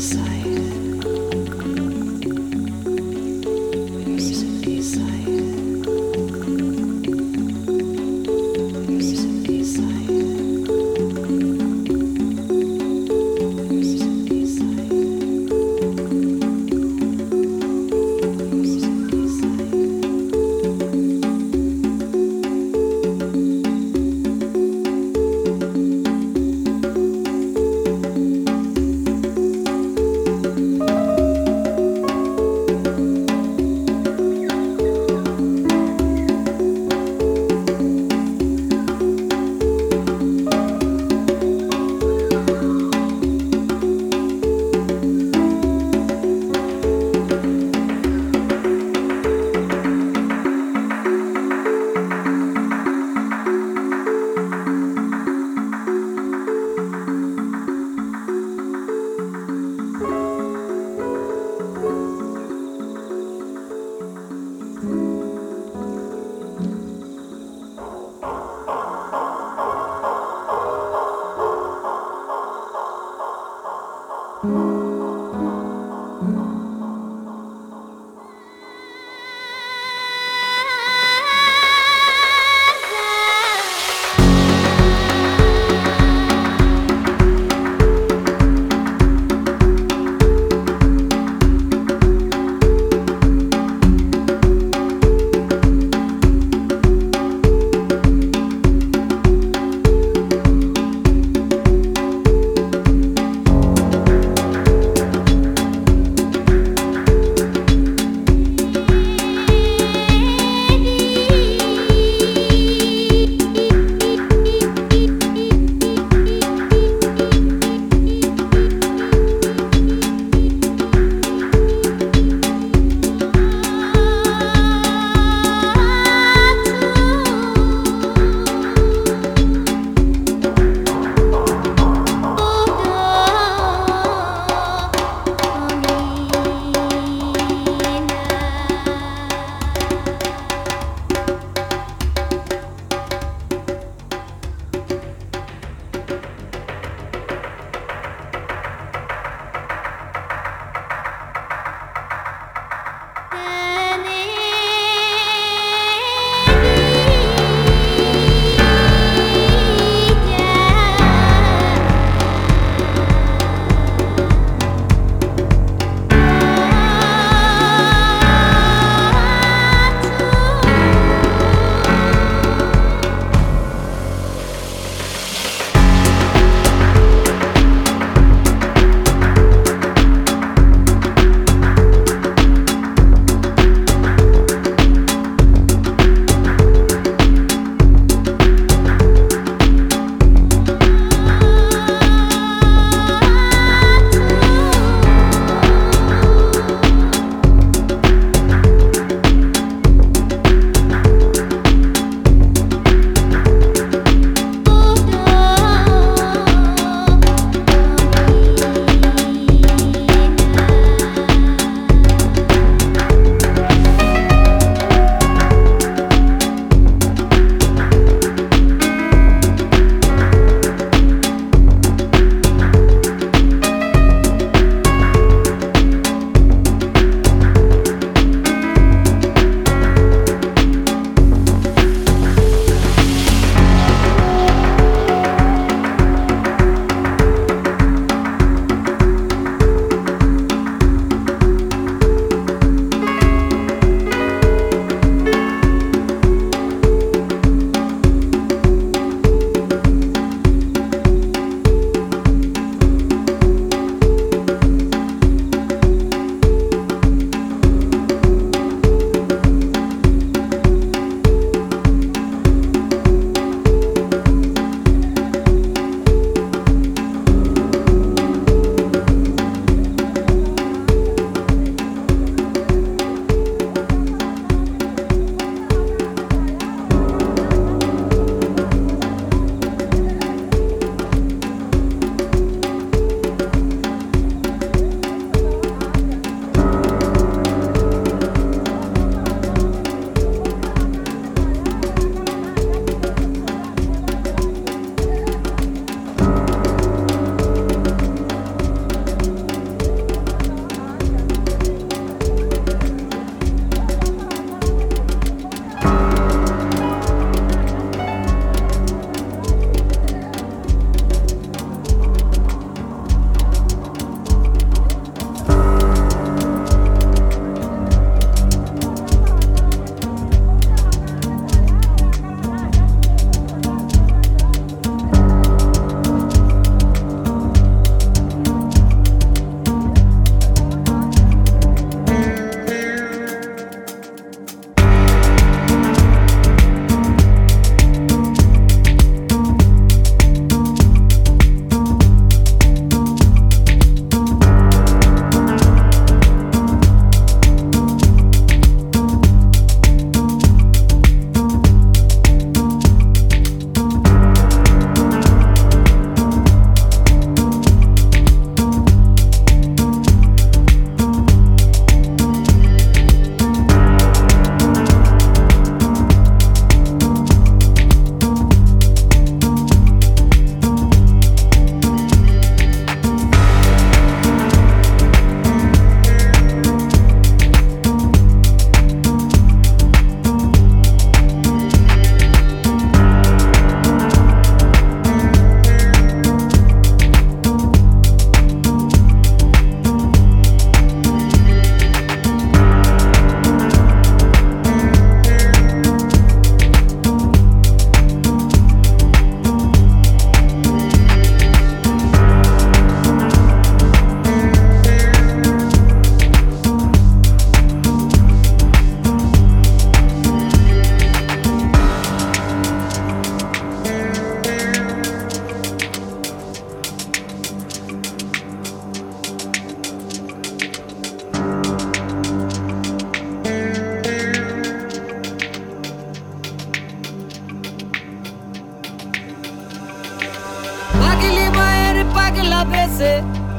seaside.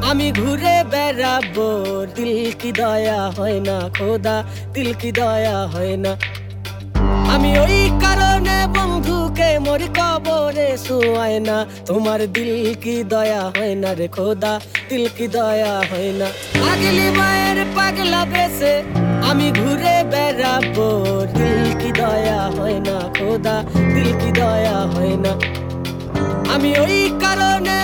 আমি ঘুরে বেড়াবো, দিল কি দয়া হয় না খোদা, দিল কি দয়া হয় না। আমি ওই কারণে বন্ধুকে মরি কবরে শুয়ায় না, তোমার দিল কি দয়া হয় না রে খোদা, দিল কি দয়া হয় না। পাগলি মায়ের পাগলা বেছে আমি ঘুরে বেড়াবো, দিল কি দয়া হয় না খোদা, দিল কি দয়া হয় না। আমি ওই কারণে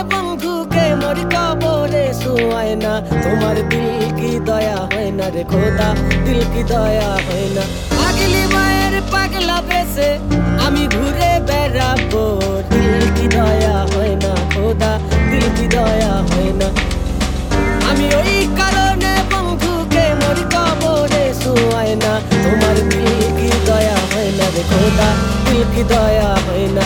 মরি কবরে শুয়ায় না। তোমার দিল কি দয়া হয় না রে খোদা, দিল কি দয়া হয় না। পাগলি মায়ের পাগলা বেছে আমি ঘুরে বেড়াবো। দিল কি দয়া হয় না খোদা, দিল কি দয়া হয় না। আমি ওই কারণে বন্ধুকে মরি কবরে শুয়ায় না। তোমার দিল কি দয়া হয় না রে খোদা, দিল কি দয়া হয় না।